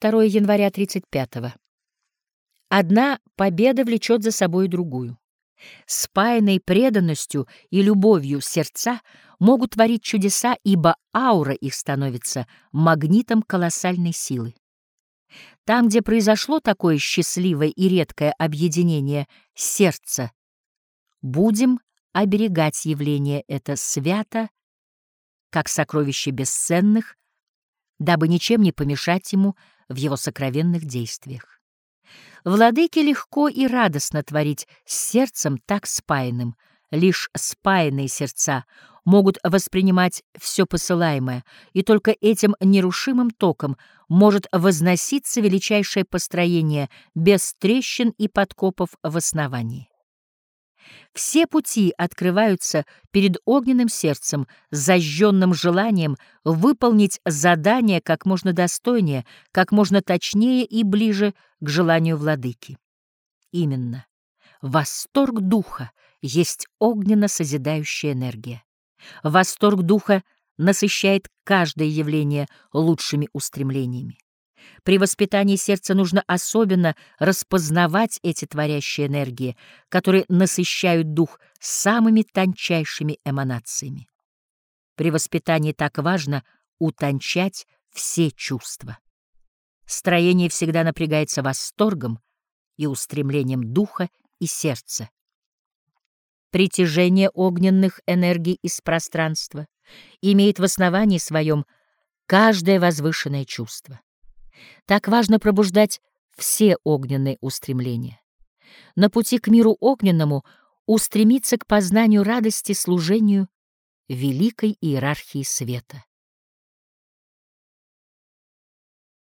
2 января 35 -го. Одна победа влечет за собой другую. Спаянные преданностью и любовью сердца могут творить чудеса, ибо аура их становится магнитом колоссальной силы. Там, где произошло такое счастливое и редкое объединение сердца, будем оберегать явление это свято, как сокровище бесценных, дабы ничем не помешать ему в его сокровенных действиях. Владыке легко и радостно творить с сердцем так спаянным, лишь спаянные сердца могут воспринимать все посылаемое, и только этим нерушимым током может возноситься величайшее построение без трещин и подкопов в основании. Все пути открываются перед огненным сердцем, зажженным желанием выполнить задание как можно достойнее, как можно точнее и ближе к желанию владыки. Именно восторг духа есть огненно-созидающая энергия. Восторг духа насыщает каждое явление лучшими устремлениями. При воспитании сердца нужно особенно распознавать эти творящие энергии, которые насыщают дух самыми тончайшими эманациями. При воспитании так важно утончать все чувства. Строение всегда напрягается восторгом и устремлением духа и сердца. Притяжение огненных энергий из пространства имеет в основании своем каждое возвышенное чувство. Так важно пробуждать все огненные устремления. На пути к миру огненному устремиться к познанию радости служению великой иерархии света.